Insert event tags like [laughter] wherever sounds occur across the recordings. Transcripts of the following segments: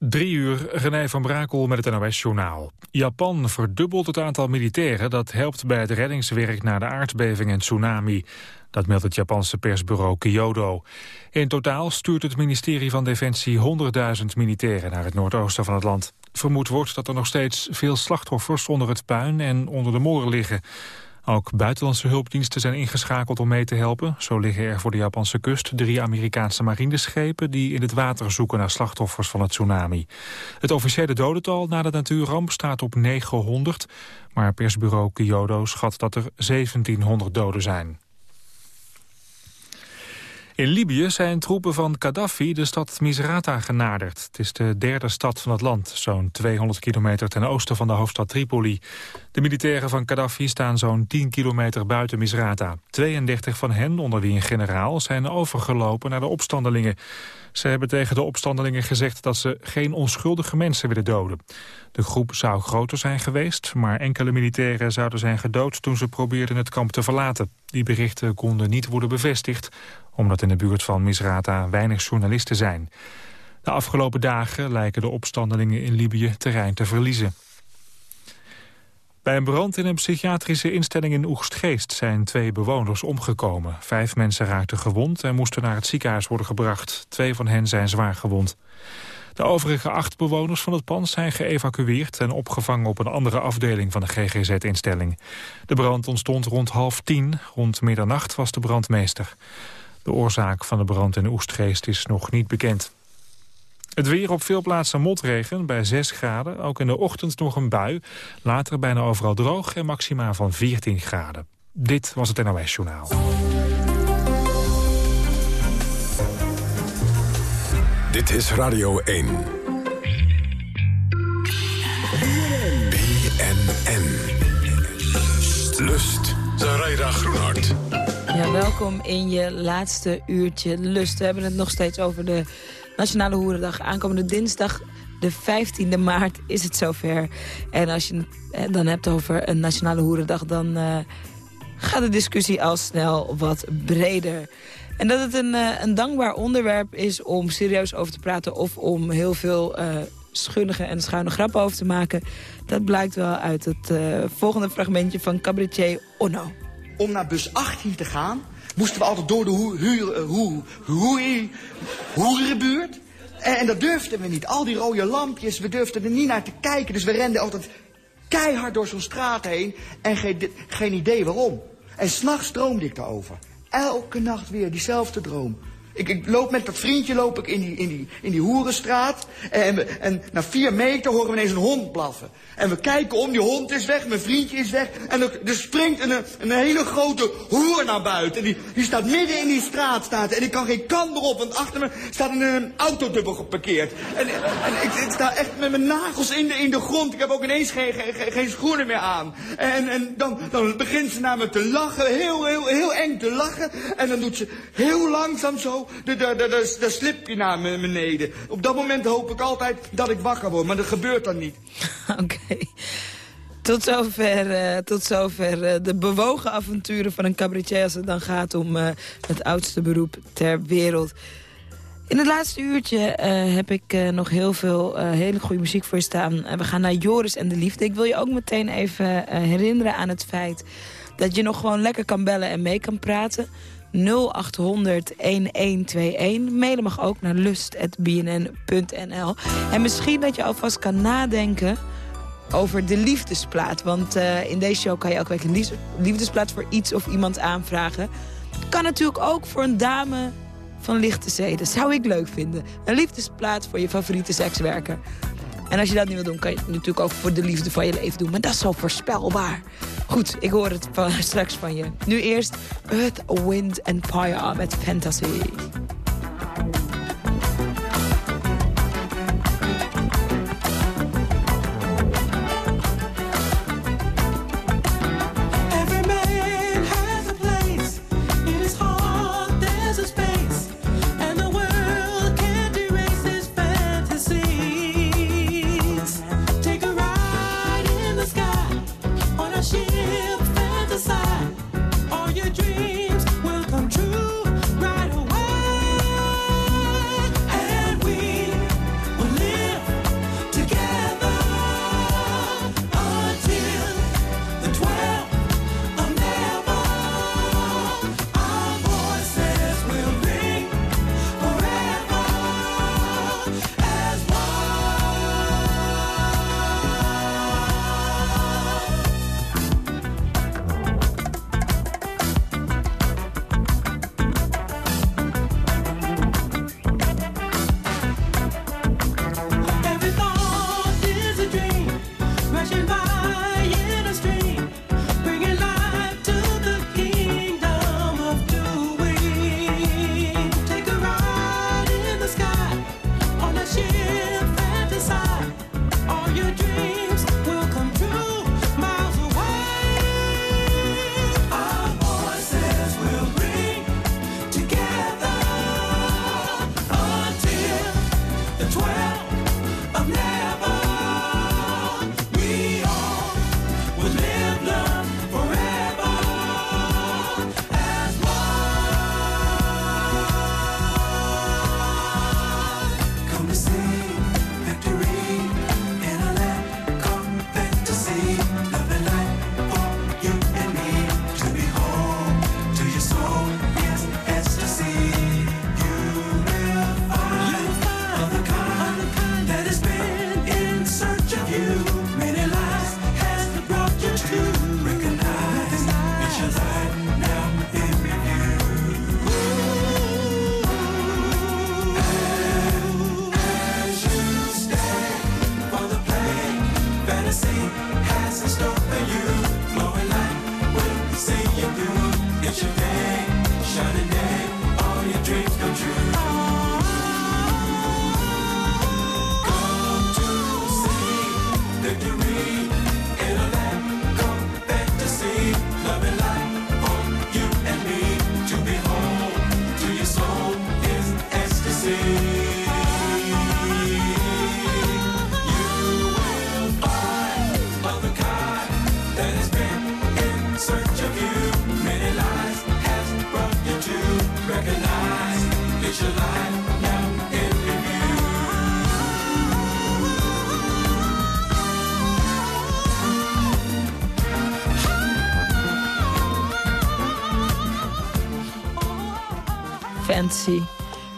Drie uur, René van Brakel met het NOS-journaal. Japan verdubbelt het aantal militairen dat helpt bij het reddingswerk na de aardbeving en tsunami. Dat meldt het Japanse persbureau Kyodo. In totaal stuurt het ministerie van Defensie 100.000 militairen naar het noordoosten van het land. Vermoed wordt dat er nog steeds veel slachtoffers onder het puin en onder de moren liggen. Ook buitenlandse hulpdiensten zijn ingeschakeld om mee te helpen. Zo liggen er voor de Japanse kust drie Amerikaanse marineschepen... die in het water zoeken naar slachtoffers van het tsunami. Het officiële dodental na de natuurramp staat op 900... maar persbureau Kyodo schat dat er 1700 doden zijn. In Libië zijn troepen van Gaddafi de stad Misrata genaderd. Het is de derde stad van het land, zo'n 200 kilometer ten oosten van de hoofdstad Tripoli. De militairen van Gaddafi staan zo'n 10 kilometer buiten Misrata. 32 van hen, onder wie een generaal, zijn overgelopen naar de opstandelingen. Ze hebben tegen de opstandelingen gezegd dat ze geen onschuldige mensen willen doden. De groep zou groter zijn geweest, maar enkele militairen zouden zijn gedood toen ze probeerden het kamp te verlaten. Die berichten konden niet worden bevestigd, omdat in de buurt van Misrata weinig journalisten zijn. De afgelopen dagen lijken de opstandelingen in Libië terrein te verliezen. Bij een brand in een psychiatrische instelling in Oegstgeest zijn twee bewoners omgekomen. Vijf mensen raakten gewond en moesten naar het ziekenhuis worden gebracht. Twee van hen zijn zwaar gewond. De overige acht bewoners van het pand zijn geëvacueerd... en opgevangen op een andere afdeling van de GGZ-instelling. De brand ontstond rond half tien. Rond middernacht was de brandmeester. De oorzaak van de brand in Oestgeest is nog niet bekend. Het weer op veel plaatsen motregen bij 6 graden. Ook in de ochtend nog een bui. Later bijna overal droog en maxima van 14 graden. Dit was het NOS Journaal. Dit is Radio 1. BNN. Lust. Zaraida Groenhart. Ja, welkom in je laatste uurtje Lust. We hebben het nog steeds over de Nationale Hoerendag. Aankomende dinsdag de 15e maart is het zover. En als je het dan hebt over een Nationale Hoerendag... dan uh, gaat de discussie al snel wat breder. En dat het een, uh, een dankbaar onderwerp is om serieus over te praten... of om heel veel uh, schunnige en schuine grappen over te maken... dat blijkt wel uit het volgende fragmentje van cabaretier Onno. Om naar bus 18 te gaan moesten we altijd door de hoe, hoerenbuurt. En, en dat durfden we niet. Al die rode lampjes, we durfden er niet naar te kijken. Dus we renden altijd keihard door zo'n straat heen. En geen, geen idee waarom. En s'nachts droomde ik daarover. Elke nacht weer diezelfde droom. Ik, loop met dat vriendje loop ik in die, in die, in die hoerenstraat. En, en na vier meter horen we ineens een hond blaffen. En we kijken om, die hond is weg, mijn vriendje is weg. En er, er springt een, een hele grote hoer naar buiten. En die, die staat midden in die straat. Staat, en ik kan geen kant erop, want achter me staat een, een autodubbel geparkeerd. En, en ik, ik, sta echt met mijn nagels in de, in de grond. Ik heb ook ineens geen, geen, geen schoenen meer aan. En, en dan, dan begint ze naar me te lachen, heel, heel, heel eng te lachen. En dan doet ze heel langzaam zo daar slip je naar beneden. Op dat moment hoop ik altijd dat ik wakker word, maar dat gebeurt dan niet. [laughs] Oké. Tot zover, uh, tot zover uh, de bewogen avonturen van een cabaretier... als het dan gaat om uh, het oudste beroep ter wereld. In het laatste uurtje heb ik nog heel veel hele goede muziek voor je staan. we gaan naar Joris en de Liefde. Ik wil je ook meteen even herinneren aan het feit... dat je nog gewoon lekker kan bellen en mee kan praten... 0800 1121. Mailen mag ook naar lust.bnn.nl. En misschien dat je alvast kan nadenken over de liefdesplaat. Want uh, in deze show kan je elke week een liefdesplaat voor iets of iemand aanvragen. Kan natuurlijk ook voor een dame van lichte zeden. Zou ik leuk vinden. Een liefdesplaat voor je favoriete sekswerker. En als je dat niet wil doen, kan je het natuurlijk ook voor de liefde van je leven doen. Maar dat is zo voorspelbaar. Goed, ik hoor het van, [laughs] straks van je. Nu eerst Earth, Wind and Fire met Fantasy.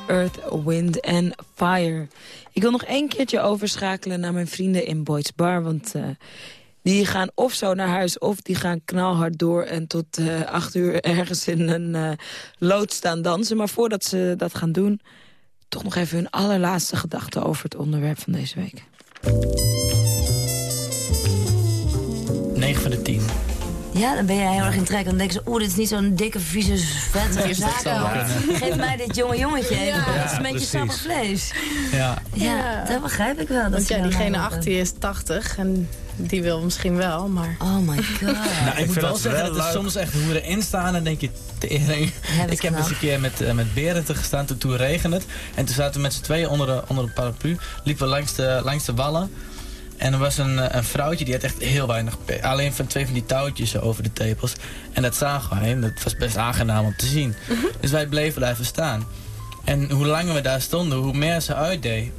Earth, Wind and Fire. Ik wil nog één keertje overschakelen naar mijn vrienden in Boyd's Bar. Want uh, die gaan of zo naar huis of die gaan knalhard door... en tot uh, acht uur ergens in een uh, lood staan dansen. Maar voordat ze dat gaan doen... toch nog even hun allerlaatste gedachten over het onderwerp van deze week. 9 van de 10. Ja, dan ben jij heel erg in trek. Dan denken ze, oeh, dit is niet zo'n dikke, vieze, vette zaak. [laughs] Geef mij dit jonge jongetje even. Ja, dat is een beetje sappig vlees. Ja. ja. dat begrijp ik wel. Dat Want ja, diegene achter je is 80 en die wil misschien wel, maar... Oh my god. [laughs] nou, ik, moet wel zeggen dat er soms echt hoeren in staan en denk je... Tering. Ik heb eens een keer met, uh, met Berend gestaan, toen, toen regende het. En toen zaten we met z'n tweeën onder de, onder de paraplu. Liepen we langs de, langs de wallen. En er was een, een vrouwtje die had echt heel weinig Alleen van twee van die touwtjes over de tepels. En dat zagen wij en dat was best aangenaam om te zien. Dus wij bleven blijven staan. En hoe langer we daar stonden, hoe meer ze uitdeed.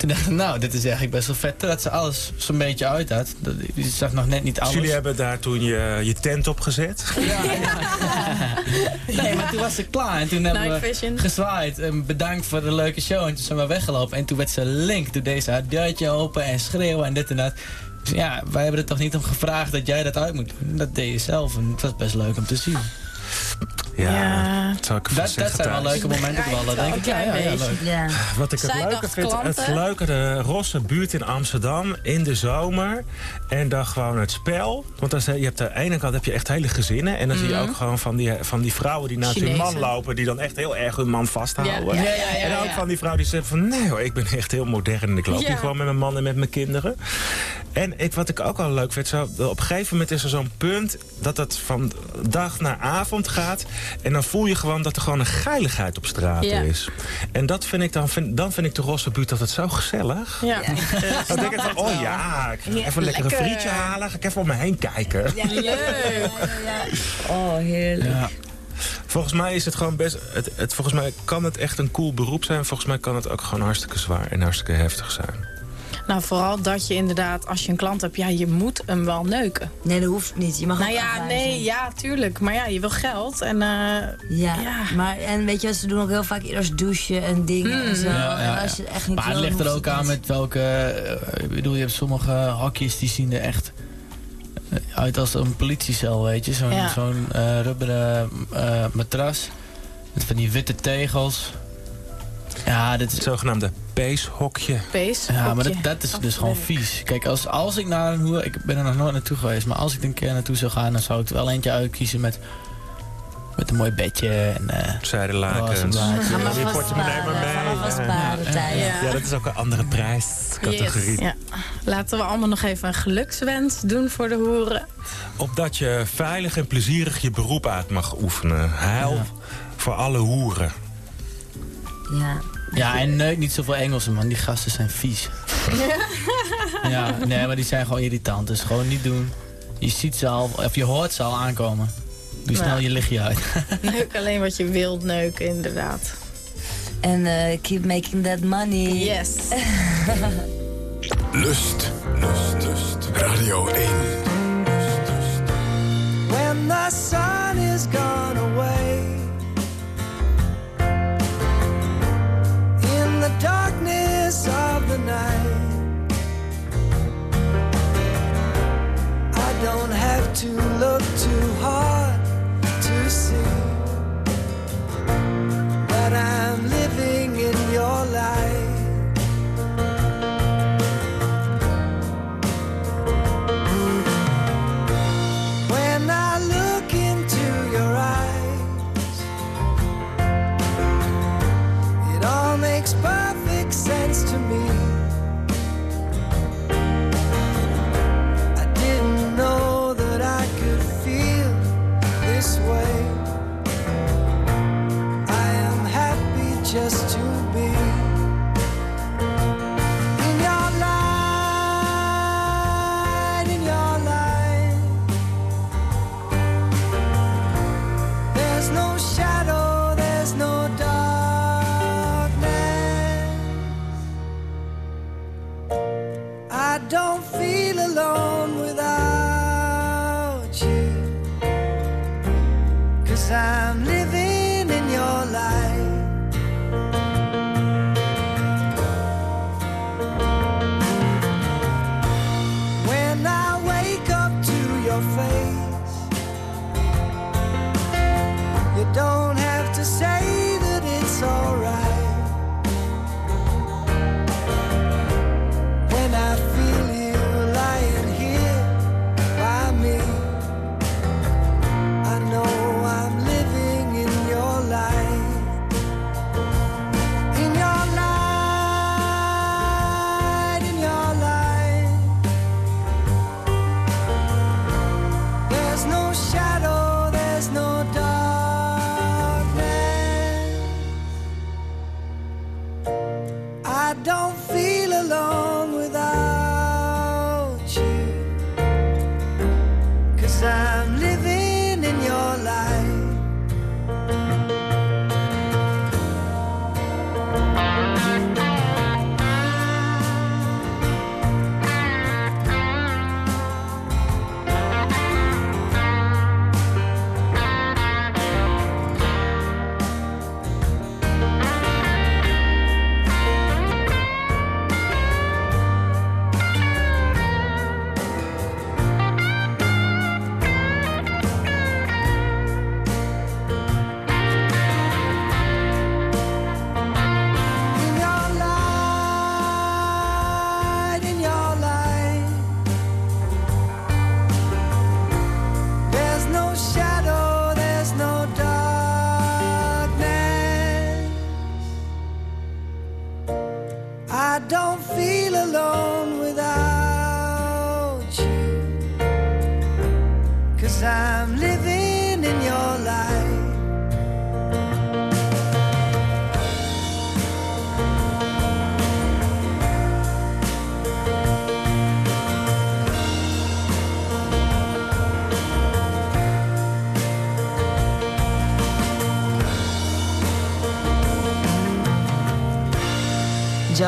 Toen dacht ik, nou, dit is eigenlijk best wel vet. Dat ze alles zo'n beetje uit had. Je zag nog net niet alles. Dus jullie hebben daar toen je, je tent op gezet? Ja, [laughs] Nee, maar toen was ze klaar. En toen hebben we gezwaaid. En bedankt voor de leuke show. En toen zijn we weggelopen. En toen werd ze link. Toen deed ze haar deurtje open en schreeuwen en dit en dat. Dus ja, wij hebben er toch niet om gevraagd dat jij dat uit moet doen. Dat deed je zelf. En het was best leuk om te zien. Ja, ja. Dat, dat zijn wel leuke momenten wel, denk ik. Ja, ja, ja, leuk. Ja. Wat ik het leuke vind, het leuke, de Rosse buurt in Amsterdam in de zomer. En dan gewoon het spel. Want dan, je hebt aan de ene kant heb je echt hele gezinnen. En dan zie je mhm. ook gewoon van die, van die vrouwen die naast hun man lopen. Die dan echt heel erg hun man vasthouden. en ook van die vrouw die zegt van nee hoor, ik ben echt heel modern. En ik loop hier gewoon met mijn man en met mijn kinderen. En ik, wat ik ook wel leuk vind, zo, op een gegeven moment is er zo'n punt dat het van dag naar avond gaat. En dan voel je gewoon dat er gewoon een geiligheid op straat is. En dat vind ik dan, vind, dan vind ik de Rosse buurt dat het zo gezellig. Ja. [laughs] dan denk ik van, oh ja, ik ga even lekker een frietje halen. Ga ik even om me heen kijken. Ja, leuk. Oh, heerlijk. Volgens mij is het gewoon best. Het, het, volgens mij kan het echt een cool beroep zijn. Volgens mij kan het ook gewoon hartstikke zwaar en hartstikke heftig zijn. Nou, vooral dat je inderdaad, als je een klant hebt, ja, je moet hem wel neuken. Nee, dat hoeft niet. Je mag nou ja, nee, ja, tuurlijk. Maar ja, je wil geld en... Uh, ja, ja, maar en weet je, ze doen ook heel vaak eerst douchen en dingen en mm. zo. Ja, ja, als je echt niet maar het ligt er ook aan met welke... Uh, ik bedoel, je hebt sommige hokjes die zien er echt eh, uit als een politiecel, weet je. Zo'n zo'n uh, rubberen uh, matras. Met van die witte tegels. Ja, dit is... Het zogenaamde peeshokje. Pees ja, maar dat, dat is dus gewoon vies. Kijk, als, als ik naar een hoer... Ik ben er nog nooit naartoe geweest. Maar als ik een keer naartoe zou gaan... dan zou ik er wel eentje uitkiezen met... Met een mooi bedje en... Uh, Zijdelakens. Ja, maar dat is ook een andere prijscategorie. Yes, ja. Laten we allemaal nog even een gelukswens doen voor de hoeren. Opdat je veilig en plezierig je beroep uit mag oefenen. Heil voor alle hoeren. Ja. Ja, en neuk niet zoveel Engelsen, man. Die gasten zijn vies. [laughs] ja, nee, maar die zijn gewoon irritant. Dus gewoon niet doen. Je ziet ze al, of je hoort ze al aankomen. Doe snel je lichtje uit. [laughs] neuk alleen wat je wilt neuken, inderdaad. En uh, keep making that money. Yes. [laughs] Lust, lust, lust. Radio 1. When the sun is gone away the night. I don't have to look too hard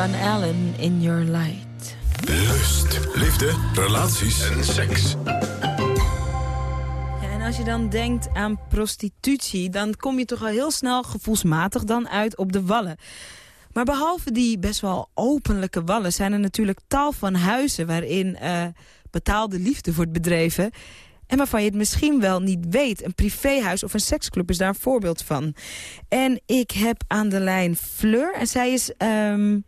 John Allen, In Your Light. Lust, liefde, relaties en seks. Ja, en als je dan denkt aan prostitutie... dan kom je toch al heel snel gevoelsmatig dan uit op de wallen. Maar behalve die best wel openlijke wallen... zijn er natuurlijk tal van huizen waarin uh, betaalde liefde wordt bedreven... En waarvan je het misschien wel niet weet. Een privéhuis of een seksclub is daar een voorbeeld van. En ik heb aan de lijn Fleur. En zij is um,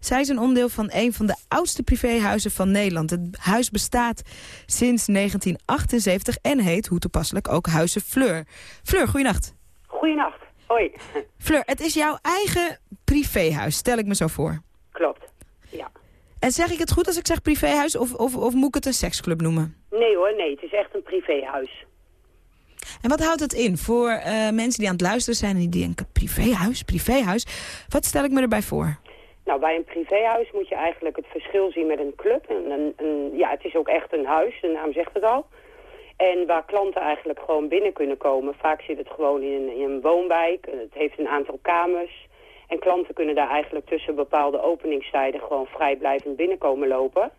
zij is een onderdeel van een van de oudste privéhuizen van Nederland. Het huis bestaat sinds 1978 en heet, hoe toepasselijk, ook Huizen Fleur. Fleur, goeienacht. Goeienacht, hoi. [laughs] Fleur, het is jouw eigen privéhuis, stel ik me zo voor. Klopt, ja. En zeg ik het goed als ik zeg privéhuis of, of, of moet ik het een seksclub noemen? Nee hoor, nee, het is echt een privéhuis. En wat houdt dat in voor uh, mensen die aan het luisteren zijn... en die denken, privéhuis, privéhuis. Wat stel ik me erbij voor? Nou, bij een privéhuis moet je eigenlijk het verschil zien met een club. Een, een, een, ja, het is ook echt een huis, de naam zegt het al. En waar klanten eigenlijk gewoon binnen kunnen komen. Vaak zit het gewoon in, in een woonwijk. Het heeft een aantal kamers. En klanten kunnen daar eigenlijk tussen bepaalde openingstijden gewoon vrijblijvend binnenkomen lopen.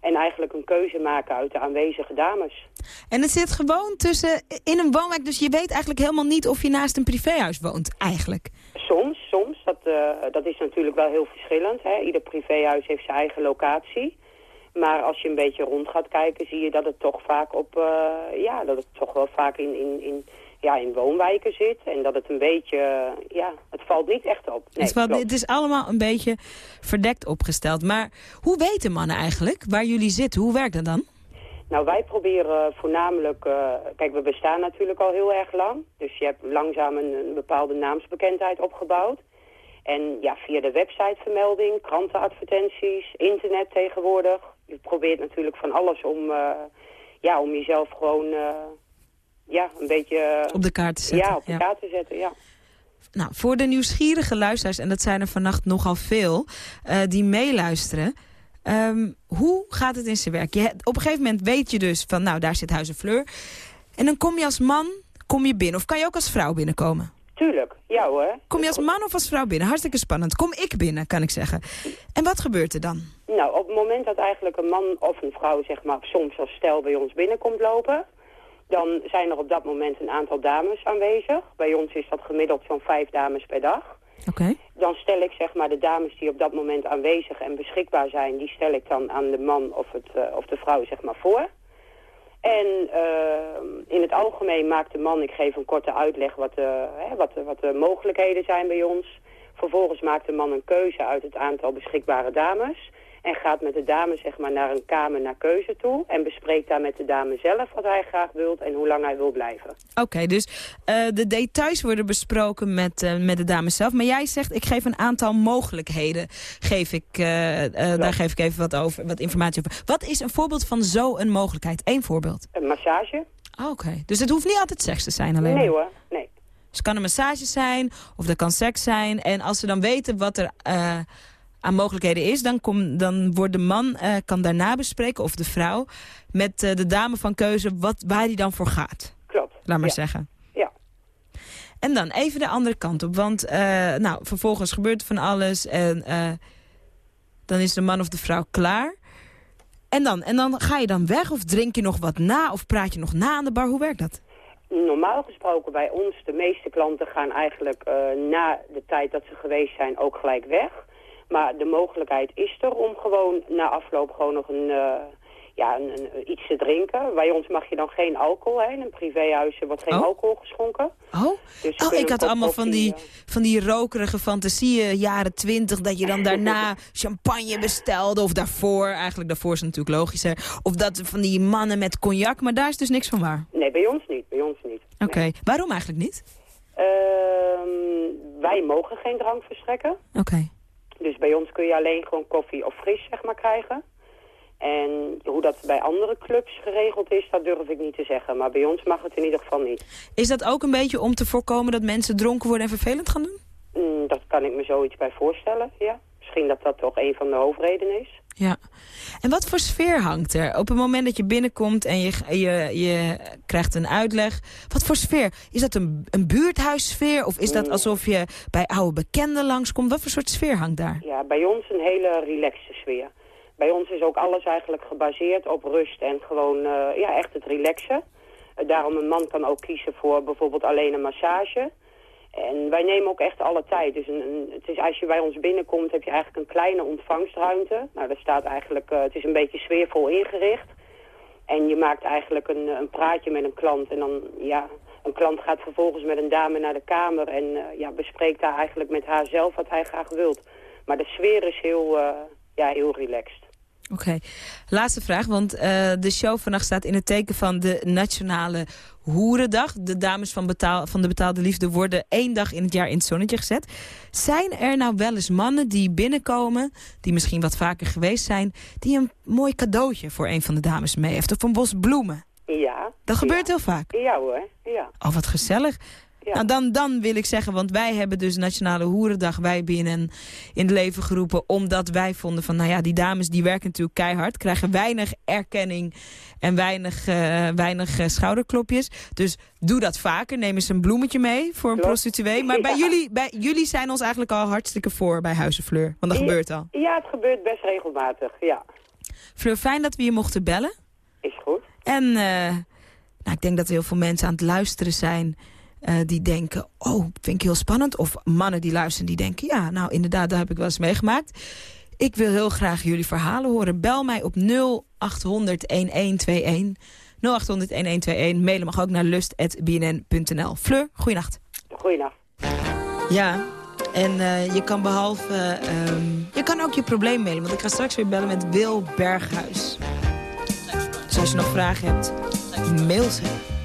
En eigenlijk een keuze maken uit de aanwezige dames. En het zit gewoon tussen in een woonwijk, dus je weet eigenlijk helemaal niet of je naast een privéhuis woont, eigenlijk. Soms, soms. Dat, uh, dat is natuurlijk wel heel verschillend. Hè. Ieder privéhuis heeft zijn eigen locatie. Maar als je een beetje rond gaat kijken, zie je dat het toch vaak op, uh, ja, dat het toch wel vaak in, in, in ja, in woonwijken zit. En dat het een beetje, ja, het valt niet echt op. Nee, het, het, is allemaal een beetje verdekt opgesteld. Maar hoe weten mannen eigenlijk waar jullie zitten? Hoe werkt dat dan? Nou, wij proberen voornamelijk... Uh, kijk, we bestaan natuurlijk al heel erg lang. Dus je hebt langzaam een, een, bepaalde naamsbekendheid opgebouwd. En ja, via de websitevermelding, krantenadvertenties, internet tegenwoordig. Je probeert natuurlijk van alles om, uh, ja, om jezelf gewoon... Uh, ja, een beetje... Eh, op de kaart te zetten. Ja, op de kaart te zetten, ja. Nou, voor de nieuwsgierige luisteraars, en dat zijn er vannacht nogal veel, die meeluisteren. Um, hoe gaat het in zijn werk? Je, op een gegeven moment weet je dus van, nou, daar zit Huizen Fleur. En dan kom je als man kom je binnen. Of kan je ook als vrouw binnenkomen? Tuurlijk, ja hoor. Kom je als man of als vrouw binnen? Hartstikke spannend. Kom ik binnen, kan ik zeggen. En wat gebeurt er dan? Nou, op het moment dat eigenlijk een man of een vrouw, zeg maar, soms als stel bij ons binnenkomt lopen... Dan zijn er op dat moment een aantal dames aanwezig. Bij ons is dat gemiddeld zo'n vijf dames per dag. Dan stel ik zeg maar de dames die op dat moment aanwezig en beschikbaar zijn... die stel ik dan aan de man of, het, uh, of de vrouw zeg maar voor. En uh, in het algemeen maakt de man, ik geef een korte uitleg wat de, hè, wat, wat de mogelijkheden zijn bij ons. Vervolgens maakt de man een keuze uit het aantal beschikbare dames... En gaat met de dame zeg maar, naar een kamer naar keuze toe. En bespreekt daar met de dame zelf wat hij graag wilt en hoe lang hij wil blijven. Oké, dus uh, de details worden besproken met, uh, met de dame zelf. Maar jij zegt, ik geef een aantal mogelijkheden. Geef ik, uh, daar geef ik even wat, over, wat informatie over. Wat is een voorbeeld van zo'n mogelijkheid? Eén voorbeeld. Een massage. Oké, okay. dus het hoeft niet altijd seks te zijn alleen? Nee hoor, nee. Dus het kan een massage zijn, of er kan seks zijn. En als ze dan weten wat er aan mogelijkheden is... dan, kom, dan wordt de man, uh, kan daarna bespreken, of de vrouw... met uh, de dame van keuze wat, waar hij dan voor gaat. Klopt. Laat maar ja. zeggen. Ja. En dan even de andere kant op. Want uh, nou, vervolgens gebeurt van alles... en dan is de man of de vrouw klaar... En dan, en dan ga je dan weg of drink je nog wat na of praat je nog na aan de bar? Hoe werkt dat? Normaal gesproken bij ons, de meeste klanten gaan eigenlijk uh, na de tijd dat ze geweest zijn ook gelijk weg. Maar de mogelijkheid is er om gewoon na afloop gewoon nog een, uh, ja, een, een, iets te drinken. Bij ons mag je dan geen alcohol. Hè. In een privéhuis wordt geen oh. alcohol geschonken. Oh, dus oh ik had allemaal van die, van die rokerige fantasieën, jaren twintig... dat je dan daarna [laughs] champagne bestelde. Of daarvoor, eigenlijk daarvoor is het natuurlijk logischer. Of dat van die mannen met cognac, maar daar is dus niks van waar. Nee, bij ons niet. Bij ons niet. Oké, okay. nee. waarom eigenlijk niet? Uh, wij mogen geen drank verstrekken. Oké. Okay. Dus bij ons kun je alleen gewoon koffie of fris zeg maar krijgen. En hoe dat bij andere clubs geregeld is, dat durf ik niet te zeggen. Maar bij ons mag het in ieder geval niet. Is dat ook een beetje om te voorkomen dat mensen dronken worden en vervelend gaan doen? Mm, dat kan ik me zoiets bij voorstellen, ja. Misschien dat dat toch een van de hoofdredenen is. Ja. En wat voor sfeer hangt er? Op het moment dat je binnenkomt en je, je, je krijgt een uitleg. Wat voor sfeer? Is dat een, een buurthuissfeer? Of is dat alsof je bij oude bekenden langskomt? Wat voor soort sfeer hangt daar? Ja, bij ons een hele relaxte sfeer. Bij ons is ook alles eigenlijk gebaseerd op rust en gewoon uh, ja, echt het relaxen. Uh, daarom een man kan ook kiezen voor bijvoorbeeld alleen een massage... En wij nemen ook echt alle tijd. Dus een, het is, als je bij ons binnenkomt heb je eigenlijk een kleine ontvangstruimte. Nou, dat staat eigenlijk, uh, het is een beetje sfeervol ingericht. En je maakt eigenlijk een, een praatje met een klant. En dan, ja, een klant gaat vervolgens met een dame naar de kamer en uh, ja, bespreekt daar eigenlijk met haar zelf wat hij graag wilt. Maar de sfeer is heel, uh, ja, heel relaxed. Oké, okay. laatste vraag, want uh, de show vannacht staat in het teken van de Nationale Hoerendag. De dames van, betaal, van de betaalde liefde worden één dag in het jaar in het zonnetje gezet. Zijn er nou wel eens mannen die binnenkomen, die misschien wat vaker geweest zijn... die een mooi cadeautje voor een van de dames mee heeft, of een bos bloemen? Ja. Dat gebeurt heel vaak? Ja hoor, ja. Oh, wat gezellig. Nou, dan, dan wil ik zeggen, want wij hebben dus Nationale Hoerendag, wij binnen in het leven geroepen, omdat wij vonden van, nou ja, die dames die werken natuurlijk keihard, krijgen weinig erkenning en weinig, uh, weinig uh, schouderklopjes. Dus doe dat vaker, neem eens een bloemetje mee voor een prostituee. Maar bij, jullie, bij jullie zijn ons eigenlijk al hartstikke voor bij Huizenfleur, want dat gebeurt al. Ja, het gebeurt best regelmatig, ja. Fleur, fijn dat we je mochten bellen. Is goed. En uh, nou, ik denk dat er heel veel mensen aan het luisteren zijn uh, die denken, oh, vind ik heel spannend. Of mannen die luisteren die denken, ja, nou inderdaad, daar heb ik wel eens meegemaakt. Ik wil heel graag jullie verhalen horen. Bel mij op 0800 1121. 0800 1121. Mailen mag ook naar lust.bnn.nl. Fleur, goeienacht. Goeienacht. Ja, en uh, je kan behalve... Um, je kan ook je probleem mailen, want ik ga straks weer bellen met Wil Berghuis. Dus als je nog vragen hebt, mail ze.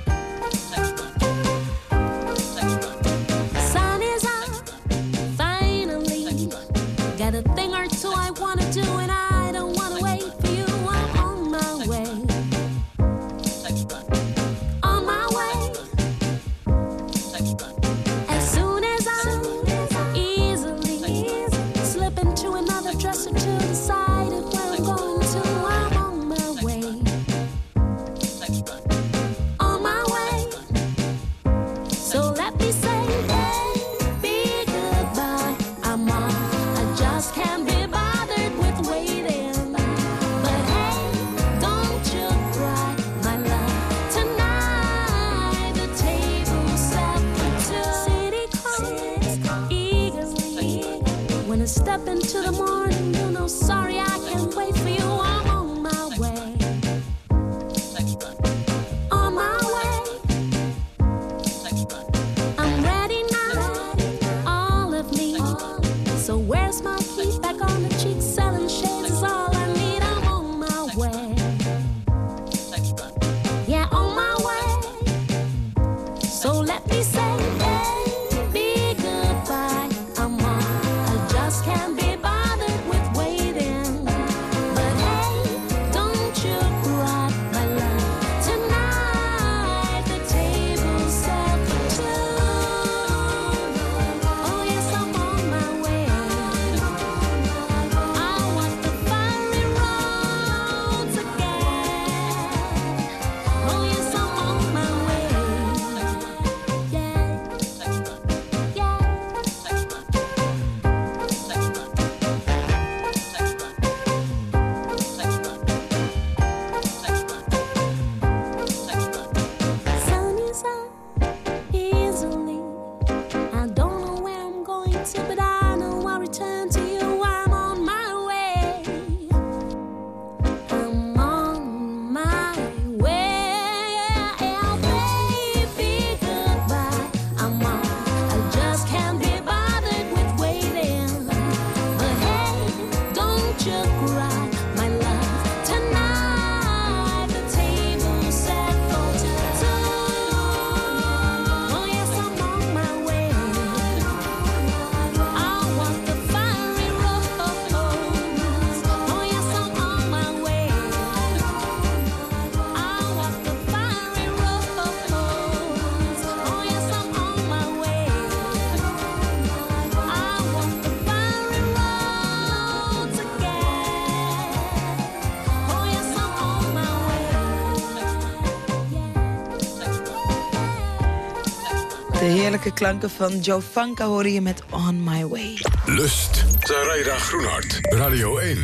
Klanken van Joe Funka horen je met On My Way. Lust, Zaraida Groenhart, Radio 1.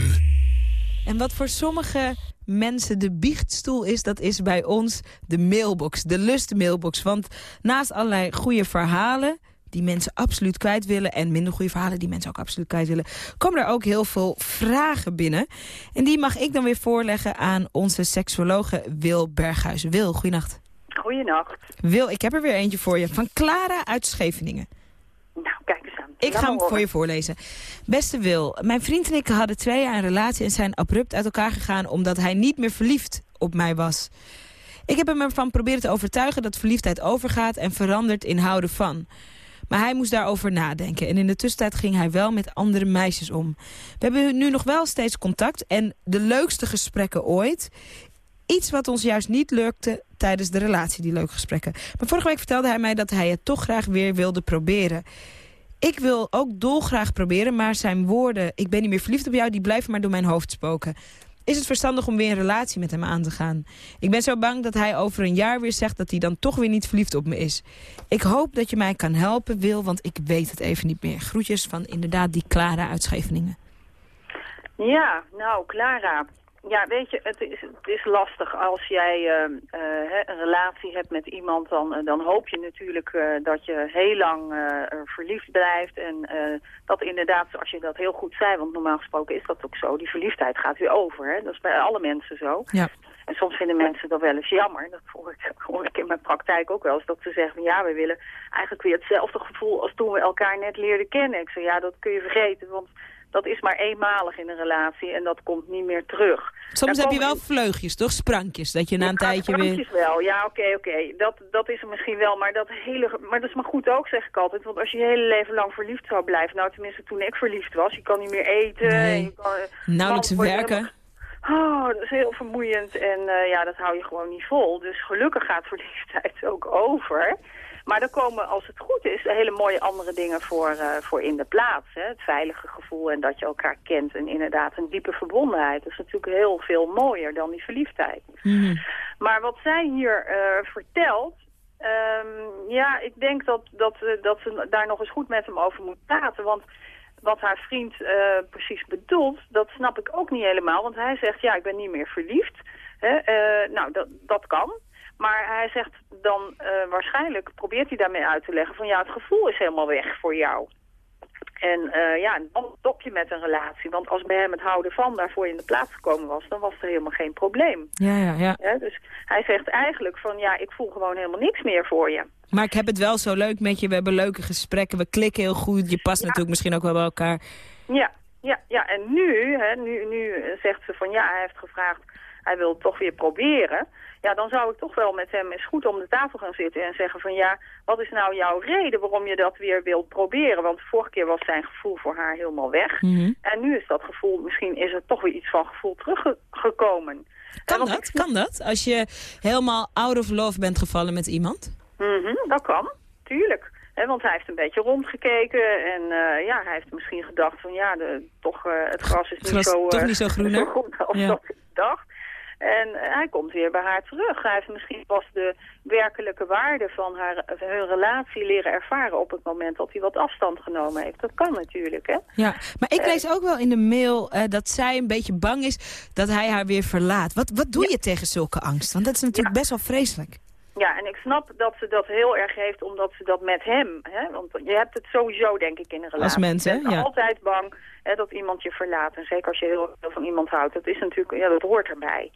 En wat voor sommige mensen de biechtstoel is, dat is bij ons de mailbox, de Lust mailbox. Want naast allerlei goede verhalen die mensen absoluut kwijt willen... en minder goede verhalen die mensen ook absoluut kwijt willen... komen er ook heel veel vragen binnen. En die mag ik dan weer voorleggen aan onze seksuologe Wil Berghuis. Wil, goeienacht. Goeienacht. Wil, ik heb er weer eentje voor je. Van Clara uit Scheveningen. Nou, kijk eens aan. Ik ga hem voor je voorlezen. Beste Wil, mijn vriend en ik hadden twee jaar een relatie... en zijn abrupt uit elkaar gegaan omdat hij niet meer verliefd op mij was. Ik heb hem ervan proberen te overtuigen dat verliefdheid overgaat... en verandert in houden van... Maar hij moest daarover nadenken. En in de tussentijd ging hij wel met andere meisjes om. We hebben nu nog wel steeds contact. En de leukste gesprekken ooit. Iets wat ons juist niet lukte tijdens de relatie, die leuke gesprekken. Maar vorige week vertelde hij mij dat hij het toch graag weer wilde proberen. Ik wil ook dolgraag proberen, maar zijn woorden... ik ben niet meer verliefd op jou, die blijven maar door mijn hoofd spoken. Is het verstandig om weer een relatie met hem aan te gaan? Ik ben zo bang dat hij over een jaar weer zegt dat hij dan toch weer niet verliefd op me is. Ik hoop dat je mij kan helpen, Wil, want ik weet het even niet meer. Groetjes van inderdaad die Clara uit Scheveningen. Ja, nou Clara, ja, weet je, het is, het is lastig als jij uh, uh, een relatie hebt met iemand. Dan, uh, dan hoop je natuurlijk dat je heel lang verliefd blijft. En dat inderdaad, als je dat heel goed zei, want normaal gesproken is dat ook zo. Die verliefdheid gaat weer over, hè? dat is bij alle mensen zo. Ja. En soms vinden mensen dat wel eens jammer. Dat hoor ik, [laughs] hoor ik in mijn praktijk ook wel eens. Dat ze zeggen, ja, we willen eigenlijk weer hetzelfde gevoel als toen we elkaar net leerden kennen. Ik zeg, ja, dat kun je vergeten, want dat is maar eenmalig in een relatie en dat komt niet meer terug. Soms heb je wel vleugjes, toch? Sprankjes, dat je na een tijdje weer... Sprankjes wel, ja, oké, oké. Dat, dat is er misschien wel, maar dat, hele, maar dat is maar goed ook, zeg ik altijd. Want als je je hele leven lang verliefd zou blijven... Nou, tenminste toen ik verliefd was, je kan niet meer eten. Nee. Je kan, Nauwelijks werken. Oh, dat is heel vermoeiend en uh, ja, dat hou je gewoon niet vol. Dus gelukkig gaat verliefdheid [laughs] ook over. Maar er komen, als het goed is, hele mooie andere dingen voor, uh, voor in de plaats. Hè? Het veilige gevoel en dat je elkaar kent. En inderdaad een diepe verbondenheid. Dat is natuurlijk heel veel mooier dan die verliefdheid. Mm. Maar wat zij hier uh, vertelt... Um, ja, ik denk dat, dat, uh, dat ze daar nog eens goed met hem over moet praten. Want wat haar vriend precies bedoelt, dat snap ik ook niet helemaal. Want hij zegt, ja, ik ben niet meer verliefd. Hè? nou, dat, dat kan. Maar hij zegt dan uh, waarschijnlijk, probeert hij daarmee uit te leggen van ja, het gevoel is helemaal weg voor jou. En uh, ja, dan stop je met een relatie. Want als bij hem het houden van daarvoor in de plaats gekomen was, dan was er helemaal geen probleem. Ja, ja, ja. ja dus hij zegt eigenlijk van ja, ik voel gewoon helemaal niks meer voor je. Maar ik heb het wel zo leuk met je, we hebben leuke gesprekken, we klikken heel goed, je past ja. natuurlijk misschien ook wel bij elkaar. Ja, ja, ja. en nu, hè, nu, nu zegt ze van ja, hij heeft gevraagd, hij wil het toch weer proberen ja, dan zou ik toch wel met hem eens goed om de tafel gaan zitten en zeggen van ja, wat is nou jouw reden waarom je dat weer wilt proberen? Want vorige keer was zijn gevoel voor haar helemaal weg. Mm -hmm. En nu is dat gevoel, misschien is er toch weer iets van gevoel teruggekomen. Kan dat? Ik... Kan dat? Als je helemaal out of love bent gevallen met iemand? Mm -hmm, dat kan, tuurlijk. He, want hij heeft een beetje rondgekeken en uh, ja, hij heeft misschien gedacht van ja, de, toch uh, het gras is niet gras, zo, uh, toch niet zo groen, [laughs] zo groen als ja. dat ik dacht. En hij komt weer bij haar terug. Hij heeft misschien pas de werkelijke waarde van haar, hun relatie leren ervaren op het moment dat hij wat afstand genomen heeft. Dat kan natuurlijk, hè? Ja, maar ik lees ook wel in de mail uh, dat zij een beetje bang is dat hij haar weer verlaat. Wat, wat doe ja. je tegen zulke angst? Want dat is natuurlijk ja. best wel vreselijk. Ja, en ik snap dat ze dat heel erg heeft omdat ze dat met hem... Hè, want je hebt het sowieso, denk ik, in een relatie. Als mens, hè? Ja. altijd bang hè, dat iemand je verlaat. En zeker als je heel veel van iemand houdt. Dat is natuurlijk, ja, dat hoort erbij.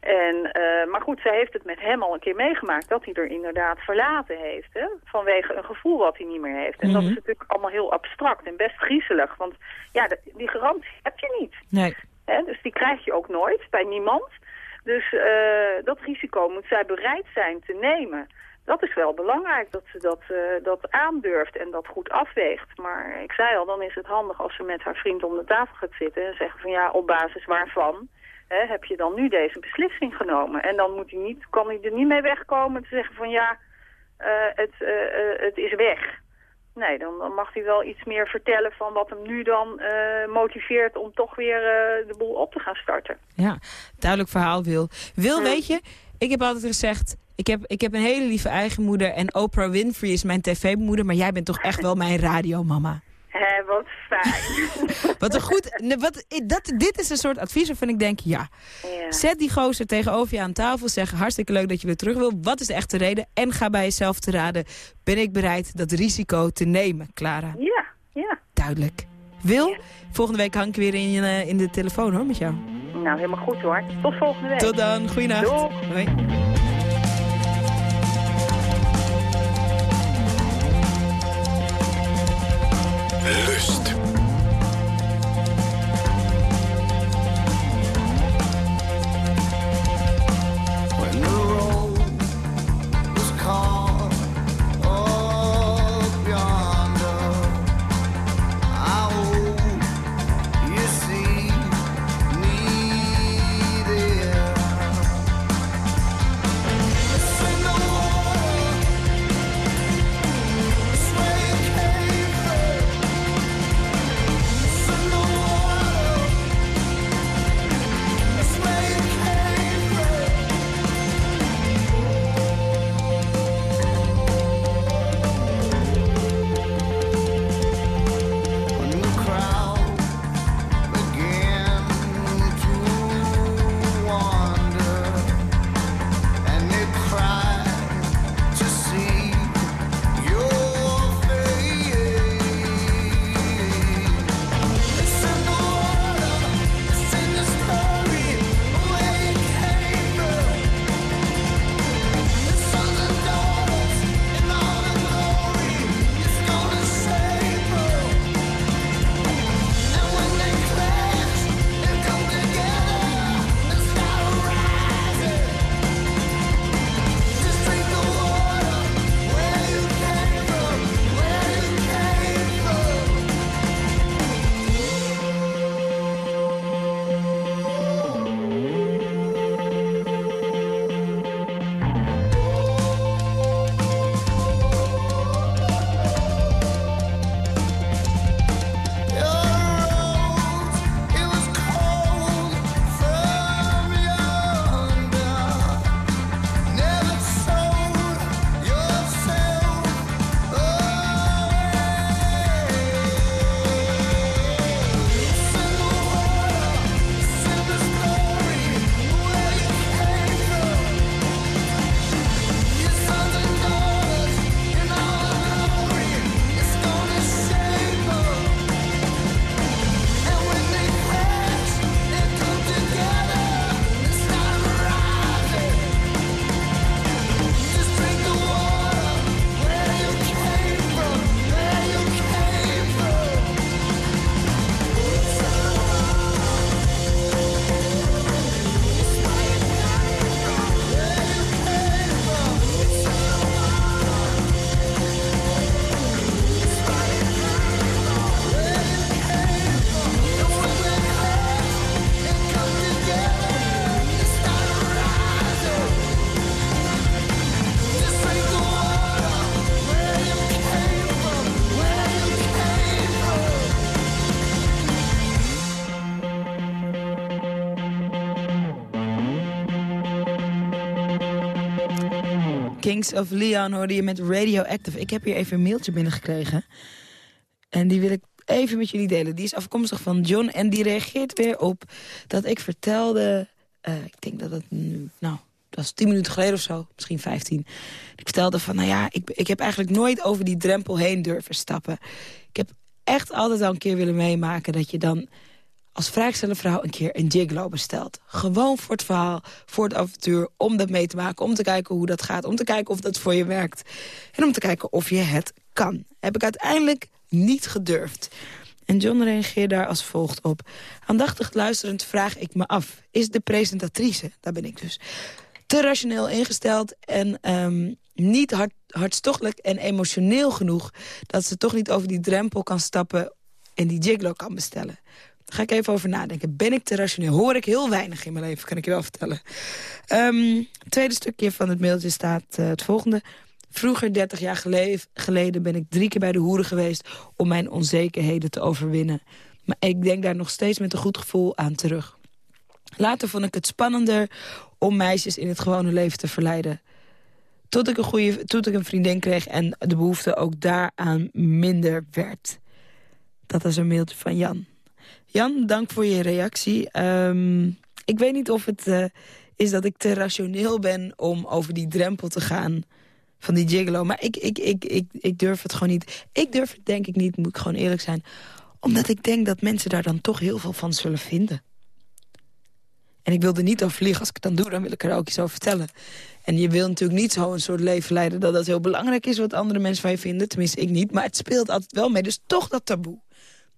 En, uh, maar goed, zij heeft het met hem al een keer meegemaakt dat hij er inderdaad verlaten heeft. Hè? Vanwege een gevoel wat hij niet meer heeft. En mm -hmm. dat is natuurlijk allemaal heel abstract en best griezelig. Want ja, die garantie heb je niet. Nee. Hè? Dus die krijg je ook nooit bij niemand. Dus uh, dat risico moet zij bereid zijn te nemen. Dat is wel belangrijk, dat ze dat, uh, dat aandurft en dat goed afweegt. Maar ik zei al, dan is het handig als ze met haar vriend om de tafel gaat zitten... en zeggen van ja, op basis waarvan hè, heb je dan nu deze beslissing genomen. En dan moet hij niet, kan hij er niet mee wegkomen te zeggen van ja, uh, het, uh, het is weg. Nee, dan, dan, mag hij wel iets meer vertellen van wat hem nu dan uh, motiveert om toch weer uh, de boel op te gaan starten. Ja, duidelijk verhaal Wil. Wil, ja. weet je, ik heb altijd gezegd, ik heb, ik heb een hele lieve eigen moeder en Oprah Winfrey is mijn tv-moeder, maar jij bent toch echt wel mijn radiomama. Hé, wat fijn. [laughs] wat een goed... Wat, dat, dit is een soort advies waarvan ik denk, ja, ja. Zet die gozer tegenover je aan tafel. Zeg, hartstikke leuk dat je weer terug wil. Wat is de echte reden? En ga bij jezelf te raden. Ben ik bereid dat risico te nemen, Clara? Ja, ja. Duidelijk. Wil, ja. volgende week hang ik weer in, uh, in de telefoon hoor, met jou. Nou, helemaal goed hoor. Tot volgende week. Tot dan. Goeienacht. Doeg. Lust. Of Leon hoorde je met Radioactive. Ik heb hier even een mailtje binnengekregen. En die wil ik even met jullie delen. Die is afkomstig van John en die reageert weer op dat ik vertelde... Uh, ik denk dat het nu, nou, dat was tien minuten geleden of zo, misschien vijftien. Ik vertelde van, nou ja, ik, ik heb eigenlijk nooit over die drempel heen durven stappen. Ik heb echt altijd al een keer willen meemaken dat je dan als vrijgestelde vrouw een keer een gigolo bestelt. Gewoon voor het verhaal, voor het avontuur, om dat mee te maken... om te kijken hoe dat gaat, om te kijken of dat voor je werkt... en om te kijken of je het kan. Heb ik uiteindelijk niet gedurfd. En John reageert daar als volgt op. Aandachtig luisterend vraag ik me af... is de presentatrice, daar ben ik dus... te rationeel ingesteld en um, niet hard, hartstochtelijk en emotioneel genoeg... dat ze toch niet over die drempel kan stappen en die gigolo kan bestellen. Daar ga ik even over nadenken. Ben ik te rationeel? Hoor ik heel weinig in mijn leven, kan ik je wel vertellen. Um, tweede stukje van het mailtje staat uh, het volgende. Vroeger, 30 jaar geleden, ben ik drie keer bij de hoeren geweest... om mijn onzekerheden te overwinnen. Maar ik denk daar nog steeds met een goed gevoel aan terug. Later vond ik het spannender om meisjes in het gewone leven te verleiden. Tot ik een, goede, tot ik een vriendin kreeg en de behoefte ook daaraan minder werd. Dat is een mailtje van Jan. Jan, dank voor je reactie. Um, ik weet niet of het uh, is dat ik te rationeel ben om over die drempel te gaan van die gigolo. Maar ik, ik, ik, ik, ik durf het gewoon niet. Ik durf het denk ik niet, moet ik gewoon eerlijk zijn. Omdat ik denk dat mensen daar dan toch heel veel van zullen vinden. En ik wil er niet over vliegen. Als ik het dan doe, dan wil ik er ook iets over vertellen. En je wil natuurlijk niet zo een soort leven leiden... dat dat heel belangrijk is wat andere mensen van je vinden. Tenminste, ik niet. Maar het speelt altijd wel mee. Dus toch dat taboe.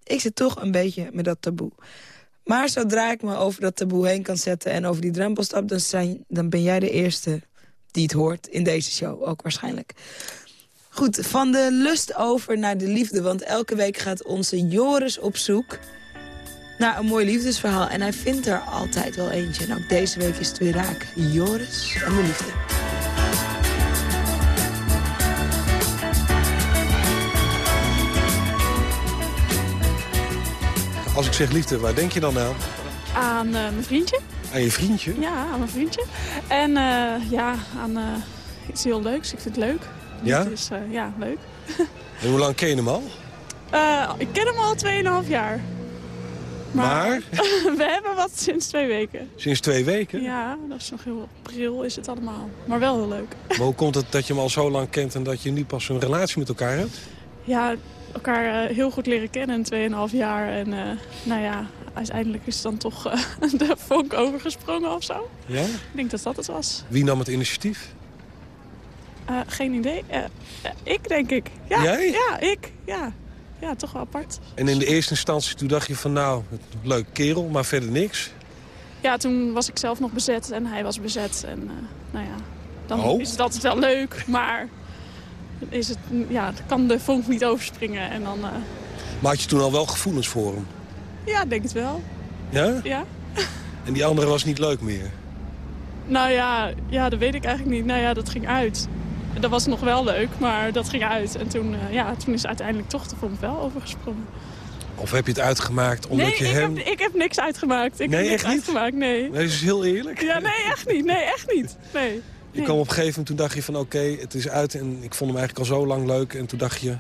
Ik zit toch een beetje met dat taboe. Maar zodra ik me over dat taboe heen kan zetten... en over die drempel stap, dan, zijn, dan ben jij de eerste die het hoort in deze show. Ook waarschijnlijk. Goed, van de lust over naar de liefde. Want elke week gaat onze Joris op zoek naar een mooi liefdesverhaal. En hij vindt er altijd wel eentje. En ook deze week is het weer raak. Joris en de liefde. Als ik zeg liefde, waar denk je dan aan? Aan uh, mijn vriendje. Aan je vriendje? Ja, aan mijn vriendje. En uh, ja, aan uh, iets heel leuks. Ik vind het leuk. Ja? Het is, ja, leuk. [laughs] en hoe lang ken je hem al? ik ken hem al 2,5 jaar. Maar? maar? [laughs] we hebben wat sinds twee weken. Sinds twee weken? Ja, dat is nog heel pril is het allemaal. Maar wel heel leuk. Maar hoe [laughs] komt het dat je hem al zo lang kent en dat je nu pas een relatie met elkaar hebt? Ja, elkaar uh, heel goed leren kennen in 2,5 jaar. En uh, nou ja, uiteindelijk is dan toch uh, [laughs] de vonk overgesprongen of zo. Ja? Ik denk dat dat het was. Wie nam het initiatief? geen idee. ik, denk ik. Ja, Jij? Ja, ik. Ja. ja, toch wel apart. En in de eerste instantie toen dacht je van nou, leuk kerel, maar verder niks? Ja, toen was ik zelf nog bezet en hij was bezet. En nou ja, dan oh. is het altijd wel leuk, maar is het, ja, kan de vonk niet overspringen. En dan, uh... Maar had je toen al wel gevoelens voor hem? Ja, denk het wel. Ja? Ja. En die andere was niet leuk meer? Nou ja, ja, dat weet ik eigenlijk niet. Nou ja, dat ging uit. Dat was nog wel leuk, maar dat ging uit. En toen, uh, ja, toen is uiteindelijk toch de vonk wel overgesprongen. Of heb je het uitgemaakt omdat nee, je ik hem... Heb, ik heb niks uitgemaakt. Ik nee, heb niks echt niet? uitgemaakt, nee. Nee, is heel eerlijk. Ja, nee, echt niet. Nee, echt niet. Nee. Je kwam op een gegeven moment, toen dacht je van oké, het is uit. En ik vond hem eigenlijk al zo lang leuk. En toen dacht je...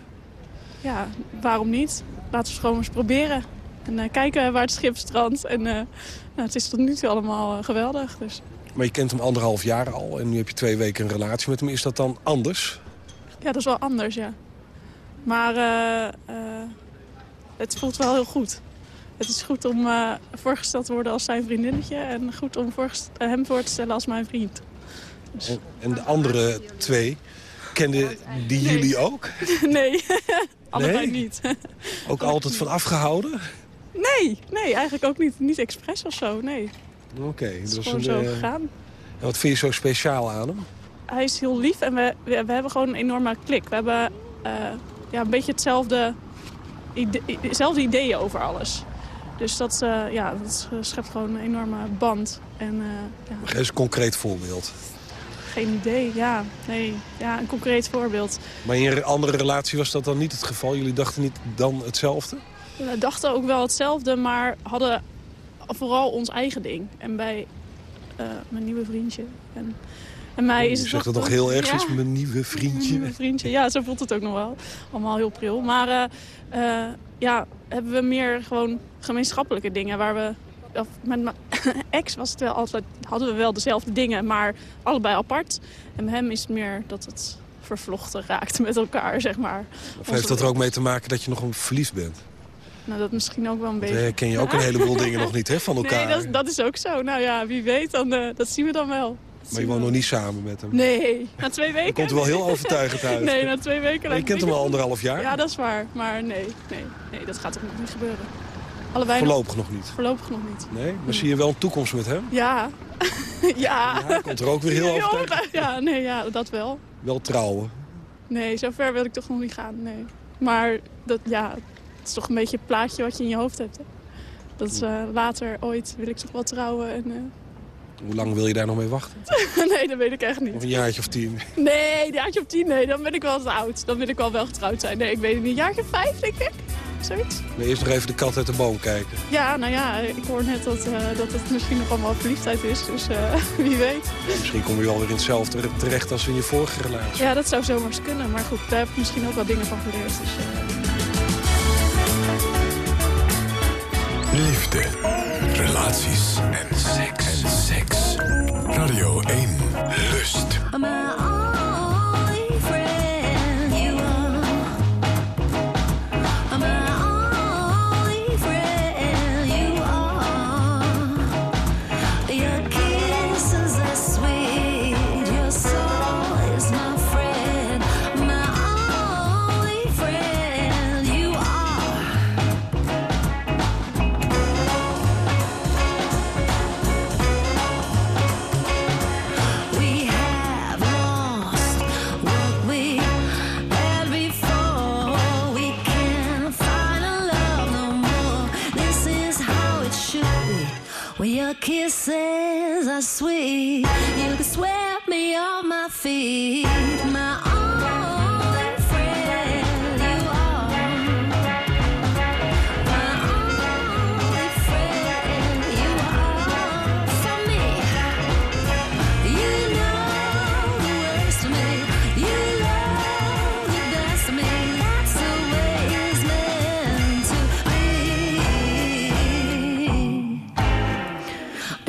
Ja, waarom niet? Laten we gewoon eens proberen. En uh, kijken waar het schip strandt. En uh, nou, het is tot nu toe allemaal uh, geweldig. Dus. Maar je kent hem anderhalf jaar al. En nu heb je twee weken een relatie met hem. Is dat dan anders? Ja, dat is wel anders, ja. Maar het voelt wel heel goed. Het is goed om voorgesteld te worden als zijn vriendinnetje. En goed om hem voor te stellen als mijn vriend. En, en, de andere twee, kenden die nee. jullie ook? [laughs] Nee, [laughs] allebei nee? niet. Ook altijd van afgehouden? Nee, nee, eigenlijk ook niet. Niet expres of zo, nee. Oké. Okay, het is dus gewoon een, zo uh, gegaan. En wat vind je zo speciaal aan hem? Hij is heel lief en we, we, we hebben gewoon een enorme klik. We hebben uh, ja, een beetje hetzelfde, ide hetzelfde ideeën over alles. Dus dat, uh, ja, dat schept gewoon een enorme band. En, ja. Geef eens een concreet voorbeeld. Geen idee, ja. Nee, ja, een concreet voorbeeld. Maar in een andere relatie was dat dan niet het geval? Jullie dachten niet dan hetzelfde? We dachten ook wel hetzelfde, maar hadden vooral ons eigen ding. En bij uh, mijn nieuwe vriendje. En En mij is Je zegt het toch heel erg, is mijn nieuwe [laughs] vriendje. Mijn vriendje, ja, zo voelt het ook nog wel. Allemaal heel pril. Maar uh, ja, hebben we meer gewoon gemeenschappelijke dingen waar we... Of met mijn [laughs] ex was het wel altijd, hadden we wel dezelfde dingen, maar allebei apart. En met hem is het meer dat het vervlochten raakt met elkaar, zeg maar. Of heeft dat er ook mee te maken dat je nog verliefd bent? Nou, dat misschien ook wel een beetje. ken je ook een heleboel [laughs] dingen nog niet, hè, van elkaar. Nee, dat, dat, is ook zo. Nou ja, wie weet, dan, uh, dat zien we dan wel. maar je woont nog niet samen met hem? Nee, na twee [laughs] weken. komt er wel heel overtuigend uit. nee, na twee weken. je kent hem al anderhalf jaar? Ja, dat is waar. Maar nee, nee, nee dat gaat toch nog niet gebeuren. Allebei Voorlopig nog, niet? Voorlopig nog niet. Nee? Maar zie je wel een toekomst met hem? Ja. [laughs] ja. ja. Komt er ook weer heel overtuigend? Ja, nee, ja, dat wel. Wel trouwen? Nee, zover wil ik toch nog niet gaan, nee. Maar dat, ja, het is toch een beetje het plaatje wat je in je hoofd hebt. Hè? Dat is uh, later, ooit, wil ik toch wel trouwen. En, uh... Hoe lang wil je daar nog mee wachten? [laughs] nee, dat weet ik echt niet. Of een jaartje of tien? Nee, een jaartje of tien, nee. Dan ben ik wel te oud. Dan wil ik wel wel getrouwd zijn. Nee, ik weet het niet. Een jaartje vijf, denk ik. Zoiets. Eerst nog even de kat uit de boom kijken. Ja, nou ja, ik hoor net dat, uh, dat het misschien nog allemaal verliefdheid is. Dus uh, [laughs] wie weet. misschien kom je wel weer in hetzelfde terecht als in je vorige relatie. Ja, dat zou zomaar eens kunnen. Maar goed, daar heb ik misschien ook wel dingen van geleerd. Dus, uh... Liefde, relaties en seks. En seks. Radio 1, Lust. Kisses are sweet. You can sweep me off my feet.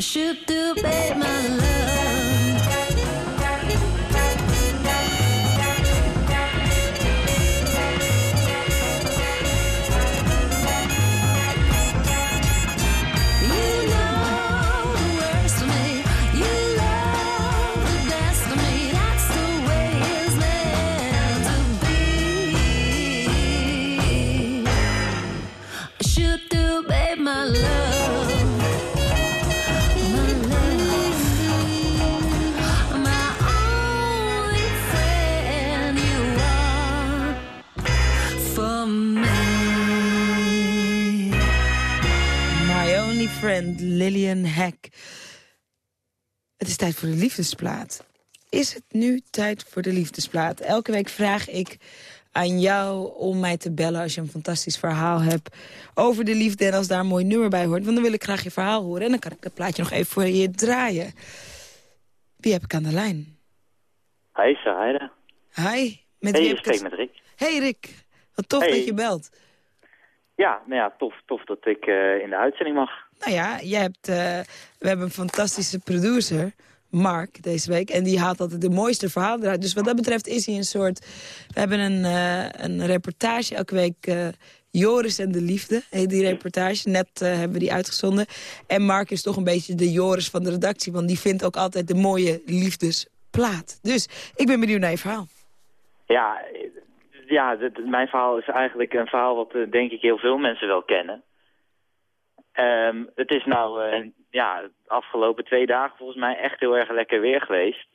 should do, bad my love. Lillian Hack. Het is tijd voor de liefdesplaat. Is het nu tijd voor de liefdesplaat? Elke week vraag ik aan jou om mij te bellen als je een fantastisch verhaal hebt over de liefde. En als daar een mooi nummer bij hoort, want dan wil ik graag je verhaal horen. En dan kan ik het plaatje nog even voor je draaien. Wie heb ik aan de lijn? Hi, Sarayda. Hi. Met hey, je spreekt met Rick. Hey Rick, wat tof dat je belt. Ja, nou ja, tof, tof dat ik uh, in de uitzending mag. Nou ja, jij hebt, uh, we hebben een fantastische producer, Mark, deze week. En die haalt altijd de mooiste verhalen eruit. Dus wat dat betreft is hij een soort... We hebben een, uh, een reportage elke week... Joris en de Liefde, heet die reportage. Net hebben we die uitgezonden. En Mark is toch een beetje de Joris van de redactie... want die vindt ook altijd de mooie liefdesplaat. Dus ik ben benieuwd naar je verhaal. Ja, ja, mijn verhaal is eigenlijk een verhaal wat denk ik heel veel mensen wel kennen. Um, het is nou uh, ja, de afgelopen twee dagen volgens mij echt heel erg lekker weer geweest.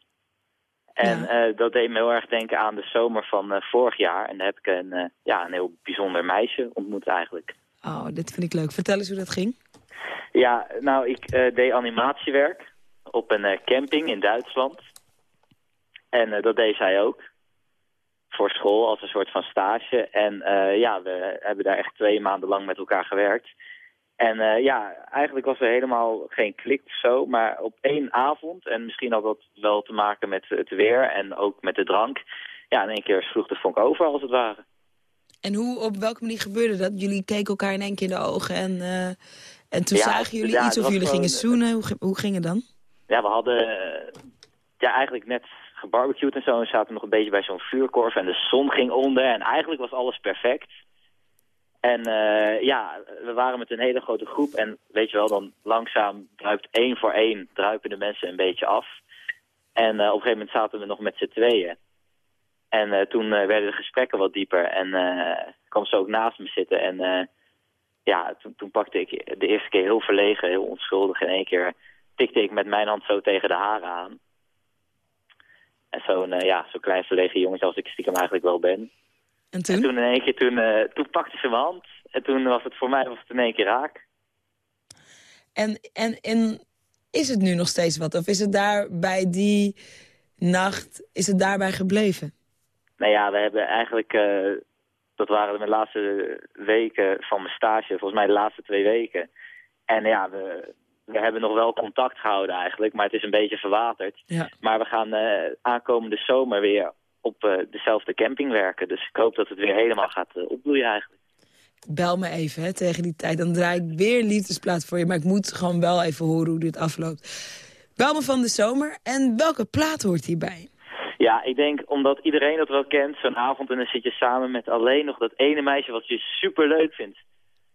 En ja. uh, dat deed me heel erg denken aan de zomer van vorig jaar. En daar heb ik een, ja, een heel bijzonder meisje ontmoet eigenlijk. Oh, dit vind ik leuk. Vertel eens hoe dat ging. Ja, nou, ik deed animatiewerk op een camping in Duitsland. En dat deed zij ook voor school als een soort van stage. En ja, we hebben daar echt twee maanden lang met elkaar gewerkt. En uh, ja, eigenlijk was er helemaal geen klik of zo. Maar op één avond, en misschien had dat wel te maken met het weer en ook met de drank. Ja, in één keer sloeg de vonk over als het ware. En hoe, op welke manier gebeurde dat? Jullie keken elkaar in één keer in de ogen en, uh, en toen zagen jullie iets of jullie gingen zoenen. Hoe, hoe ging het dan? Ja, we hadden ja, eigenlijk net gebarbecued en zo. En zaten nog een beetje bij zo'n vuurkorf en de zon ging onder. En eigenlijk was alles perfect. En uh, ja, we waren met een hele grote groep. En weet je wel, dan langzaam druipt één voor één druipen de mensen een beetje af. En uh, op een gegeven moment zaten we nog met z'n tweeën. En uh, toen werden de gesprekken wat dieper. En kwam ze ook naast me zitten. En ja, toen, pakte ik de eerste keer heel verlegen, heel onschuldig. In één keer tikte ik met mijn hand zo tegen de haren aan. En zo'n ja, zo'n klein verlegen jongetje als ik stiekem eigenlijk wel ben. En toen? En toen in één keer, toen, uh, toen pakte ze mijn hand. En toen was het voor mij was het in één keer raak. En, en, en is het nu nog steeds wat? Of is het daar bij die nacht, is het daarbij gebleven? Nou ja, we hebben eigenlijk, uh, dat waren de laatste weken van mijn stage. Volgens mij de laatste twee weken. En ja, we, we hebben nog wel contact gehouden eigenlijk. Maar het is een beetje verwaterd. Ja. Maar we gaan uh, aankomende zomer weer op uh, dezelfde camping werken. Dus ik hoop dat het weer helemaal gaat uh, opbloeien eigenlijk. Bel me even hè, tegen die tijd. Dan draai ik weer liefdesplaat voor je. Maar ik moet gewoon wel even horen hoe dit afloopt. Bel me van de zomer. En welke plaat hoort hierbij? Ja, ik denk omdat iedereen dat wel kent. Zo'n avond en dan zit je samen met alleen nog dat ene meisje wat je super leuk vindt.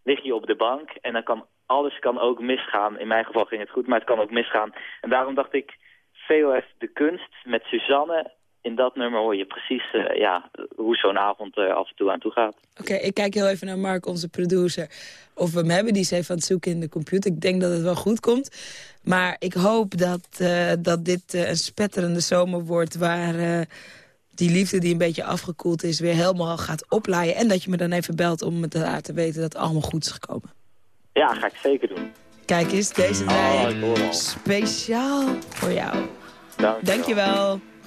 Lig je op de bank en dan kan alles kan ook misgaan. In mijn geval ging het goed, maar het kan ook misgaan. En daarom dacht ik, VOF De Kunst met Suzanne in dat nummer hoor je precies uh, ja, hoe zo'n avond er af en toe aan toe gaat. Oké, okay, ik kijk heel even naar Mark, onze producer. Of we hem hebben, die is even aan het zoeken in de computer. Ik denk dat het wel goed komt. Maar ik hoop dat, uh, dat dit uh, een spetterende zomer wordt... waar die liefde die een beetje afgekoeld is weer helemaal gaat oplaaien. En dat je me dan even belt om me te laten weten dat het allemaal goed is gekomen. Ja, ga ik zeker doen. Kijk eens, deze oh, speciaal voor jou. Dank Dankjewel.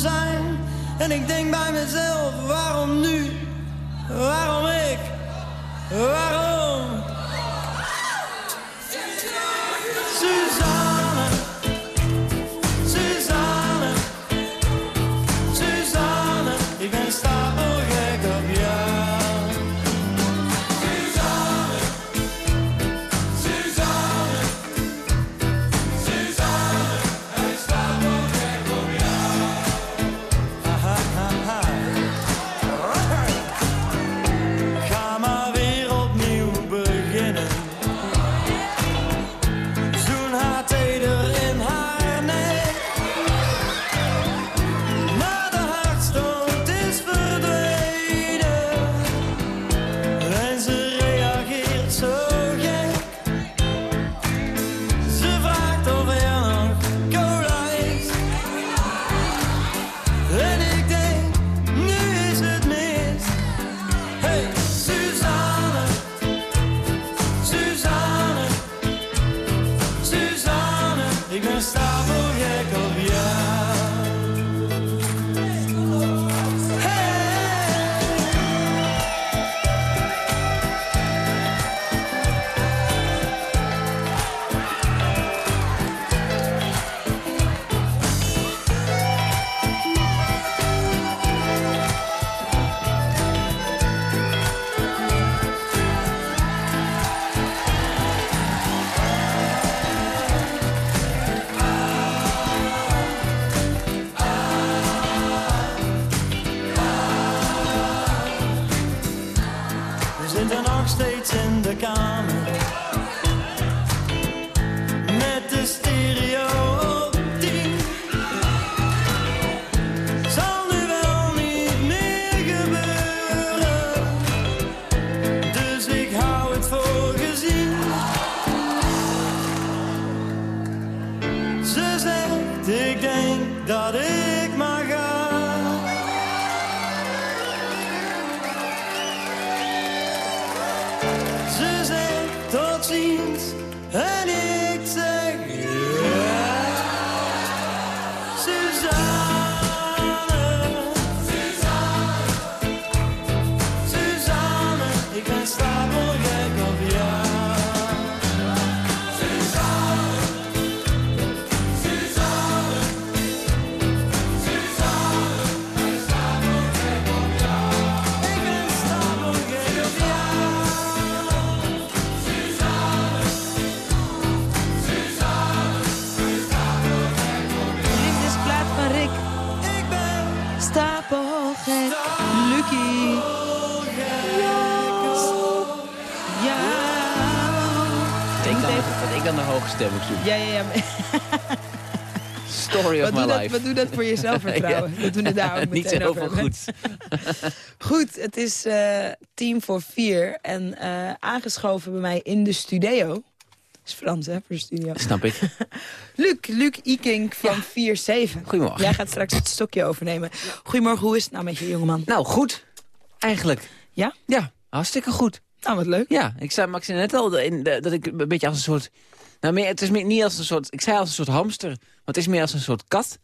zijn. En ik denk bij mezelf, waarom nu? Waarom ik? Waarom? Wat doe, dat, voor je zelfvertrouwen? [laughs] We doen het daar ook [laughs] Niet meteen zo over heel hebben. goed. [laughs] Goed, het is eh tien voor vier. En eh, aangeschoven bij mij in de studio... Is Frans, hè, voor de studio. Snap ik. Luc, Luc Ikink van 4-7. Goedemorgen. Jij gaat straks het stokje overnemen. Goedemorgen, hoe is het nou met je jongeman? Nou, goed. Eigenlijk. Ja? Ja, hartstikke goed. Nou, wat leuk. Ja, ik zei Max net al in, de- dat ik een beetje als een soort... Nou, meer, het is meer, niet als een soort... Ik zei als een soort hamster, maar het is meer als een soort kat.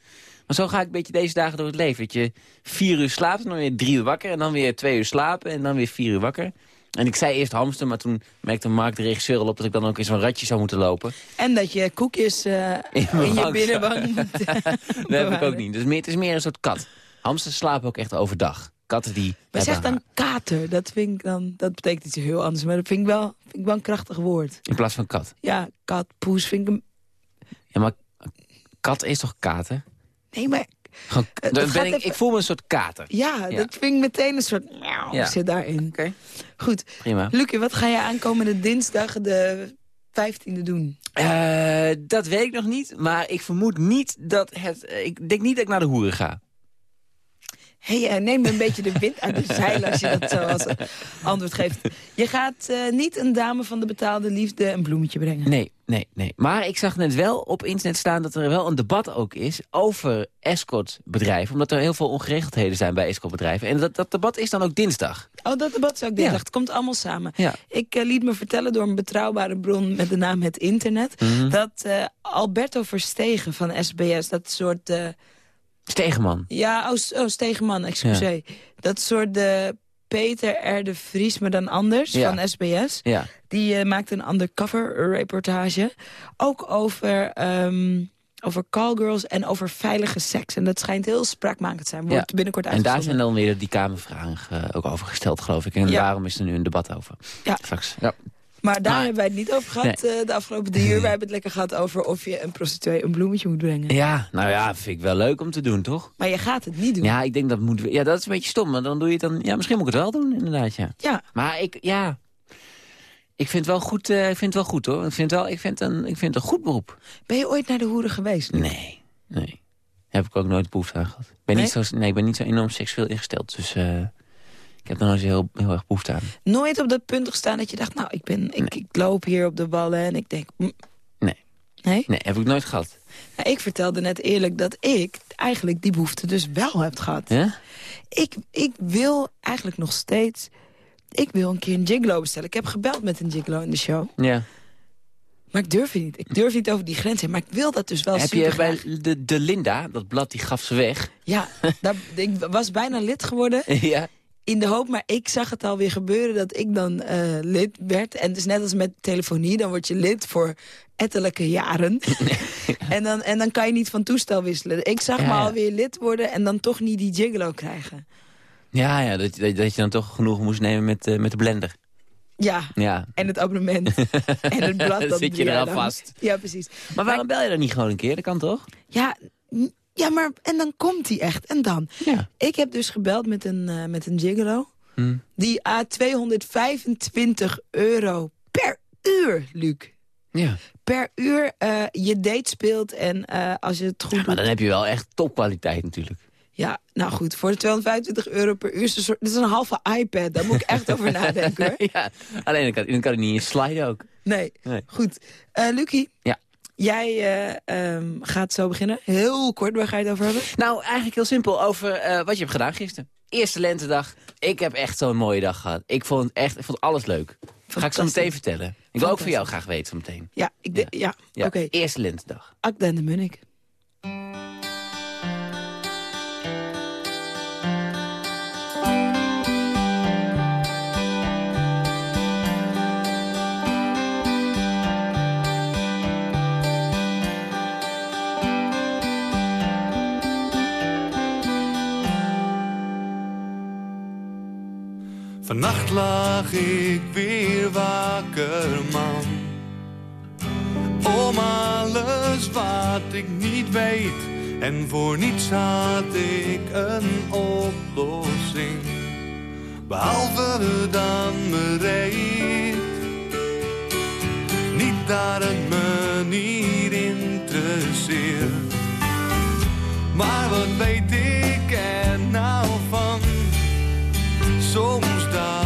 Maar zo ga ik een beetje deze dagen door het leven. Dat je vier uur slaapt, en dan weer drie uur wakker... en dan weer twee uur slapen en dan weer vier uur wakker. En ik zei eerst hamster, maar toen merkte Mark de regisseur al op... dat ik dan ook in zo'n ratje zou moeten lopen. En dat je koekjes eh, in, je bank binnenbank moet... [laughs] eh, Dat heb ik ook niet. Dus meer, het is meer een soort kat. Hamsters slapen ook echt overdag. Katten die... Maar zeg dan kater, dat vind ik dan... Dat betekent iets heel anders, maar dat vind ik wel, vind ik wel een krachtig woord. In plaats van kat. Ja, kat, poes vind ik... Een... Ja, maar kat is toch kater? Nee, maar... Gewoon, Eh, dan ben ik, even- ik voel me een soort kater. Ja, Ja. dat vind ik meteen een soort... Ja. zit daarin. Oké. Goed. Prima. Lucie, wat ga je aankomende dinsdag de 15e doen? Eh, dat weet ik nog niet, maar ik vermoed niet dat het... ik denk niet dat ik naar de hoeren ga. Hey, neem een beetje de wind uit de [laughs] zeilen als je dat zo als antwoord geeft. Je gaat eh, niet een dame van de betaalde liefde een bloemetje brengen. Nee, nee, nee. Maar ik zag net wel op internet staan dat er wel een debat ook is over escortbedrijven. Omdat er heel veel ongeregeldheden zijn bij escortbedrijven. En dat, dat debat is dan ook dinsdag. Oh, dat debat zou ik dinsdag. Het komt allemaal samen. Ik eh, liet me vertellen door een betrouwbare bron met de naam Het Internet... Mhm. dat eh, Alberto Verstegen van SBS, dat soort... eh, Stegeman. ja, oh, S- oh Stegeman, excuseer. Dat soort de Peter R. de Vries, maar dan anders, Ja. van SBS. Ja. Die eh, maakte een undercover reportage. Ook over, ehm, over callgirls en over veilige seks. En dat schijnt heel spraakmakend te zijn. Wordt binnenkort En daar zijn dan weer die Kamervragen eh, ook over gesteld, geloof ik. En Ja. daarom is er nu een debat over. Ja. Straks. Ja. Maar daar hebben wij het niet over gehad Nee. eh, de afgelopen drie uur. Wij hebben het lekker gehad over of je een prostituee een bloemetje moet brengen. ja, nou ja, vind ik wel leuk om te doen, toch? Maar je gaat het niet doen. Ja, ik denk dat moet. Ja, dat is een beetje stom. Maar dan doe je het dan. Ja, misschien moet ik het wel doen, inderdaad. Ja. Ja. Maar ik, ja. Ik vind het wel goed, eh, ik vind het wel goed hoor. Ik vind wel, ik vind een, ik vind het een goed beroep. Ben je ooit naar de hoeren geweest? Nee, nee. Heb ik ook nooit behoefte aan gehad. Ben, niet, zo, nee, ik ben niet zo enorm seksueel ingesteld. Dus eh, ik heb er nooit zo heel, heel erg behoefte aan. Nooit op dat punt gestaan dat je dacht, nou, ik, ben, ik, ik loop hier op de wallen en ik denk... mm, Nee. Nee? Nee, heb ik nooit gehad. Nou, ik vertelde net eerlijk dat ik eigenlijk die behoefte dus wel heb gehad. Ja? Ik, ik wil eigenlijk nog steeds... Ik wil een keer een gigolo bestellen. Ik heb gebeld met een gigolo in de show. Ja. Maar ik durf niet. Ik durf niet over die grens heen. Maar ik wil dat dus wel heb je bij de, de Linda, dat blad, die gaf ze weg. Ja, [laughs] daar, ik was bijna lid geworden. ja. In de hoop, maar ik zag het alweer gebeuren dat ik dan eh, lid werd. En dus net als met telefonie, dan word je lid voor ettelijke jaren. [laughs] [laughs] en, dan, en dan kan je niet van toestel wisselen. Ik zag Ja, me alweer lid worden en dan toch niet die gigolo krijgen. Ja, ja dat, dat, dat je dan toch genoeg moest nemen met, eh, met de blender. Ja, Ja. en het abonnement. [laughs] en het blad Dan dat zit je er al vast. Ja, precies. Maar waarom bel je dan niet gewoon een keer? Dat kan toch? Ja, ja, maar en dan komt hij echt. En dan? Ja. Ik heb dus gebeld met een, eh, met een gigolo. Hm. Die a 225 euro per uur, Luc. Ja. Per uur eh, je date speelt en eh, als je het goed Maar doet... dan heb je wel echt topkwaliteit natuurlijk. Ja, nou goed, voor de 225 euro per uur is het een, soort, dit is een halve iPad. Daar moet ik echt over [laughs] nadenken, hoor. [laughs] ja, alleen dan kan, dan kan hij niet in sliden ook. Nee, Nee. goed. Eh Lucie, Ja. Jij eh, ehm, gaat zo beginnen. Heel kort, waar ga je het over hebben? Nou, eigenlijk heel simpel over eh, wat je hebt gedaan gisteren. Eerste lentedag. Ik heb echt zo'n mooie dag gehad. Ik vond, echt, ik vond alles leuk. Ga ik zo meteen vertellen. Ik wil ook van jou graag weten zometeen. Ja, ik ja. ja. oké. Eerste lentedag. Akda en de Munnik. Vannacht lag ik weer wakker, man. Om alles wat ik niet weet. En voor niets had ik een oplossing. Behalve dan bereid. Niet het me niet interesseert. Maar wat weet ik er nou van? Soms ik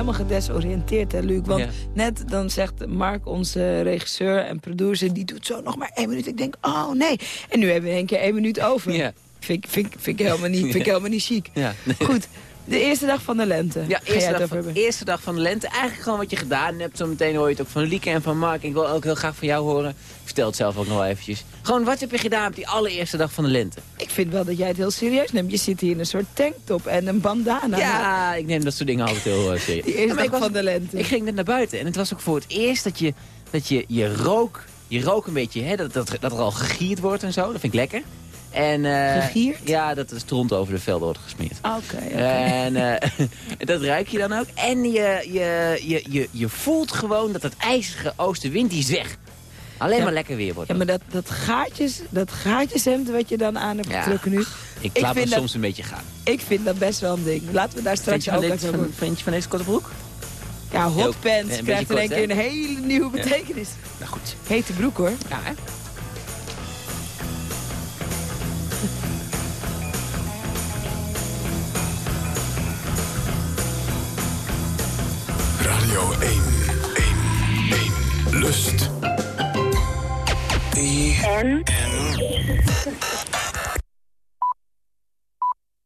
helemaal gedesoriënteerd, hè, Luc. Want Ja. net dan zegt Mark, onze regisseur en producer... die doet zo nog maar één minuut. Ik denk, oh nee. En nu hebben we in één keer één minuut over. Ja. Vind, ik- vind, vind, ik helemaal niet, vind ik helemaal niet chic. Ja. Goed, de eerste dag van de lente. Ja, eerste dag, van, eerste dag van de lente. Eigenlijk gewoon wat je gedaan hebt. Zometeen hoor je het ook van Lieke en van Mark. Ik wil ook heel graag van jou horen. Vertel het zelf ook nog eventjes. Gewoon, wat heb je gedaan op die allereerste dag van de lente? Ik vind wel dat jij het heel serieus neemt. Je zit hier in een soort tanktop en een bandana. Ja, ik neem dat soort dingen altijd heel uh, serieus. Die eerste Ja, dag was- van de lente. Ik ging net naar buiten en het was ook voor het eerst dat je, dat je, je rook... Je rook een beetje, hè, dat, dat, dat er al gegierd wordt en zo. Dat vind ik lekker. En, eh, Gegierd? Ja, dat de stront over de velden wordt gesmeerd. Oké. En eh, [laughs] dat ruik je dan ook. En je, je, je, je, je voelt gewoon dat het ijzige oostenwind die is weg. Alleen maar lekker weer wordt Ja, maar dat, dat, gaatjes, dat gaatjeshemd wat je dan aan hebt Ja. getrokken nu... Ik laat me dat- soms een beetje gaan. Ik vind dat best wel een ding. Laten we daar straks ook over van, vind je van deze korte broek? Ja, hotpants krijgt in één keer een hele nieuwe Ja. betekenis. Nou goed. Hete broek hoor. Ja, hè? 1. Lust. En?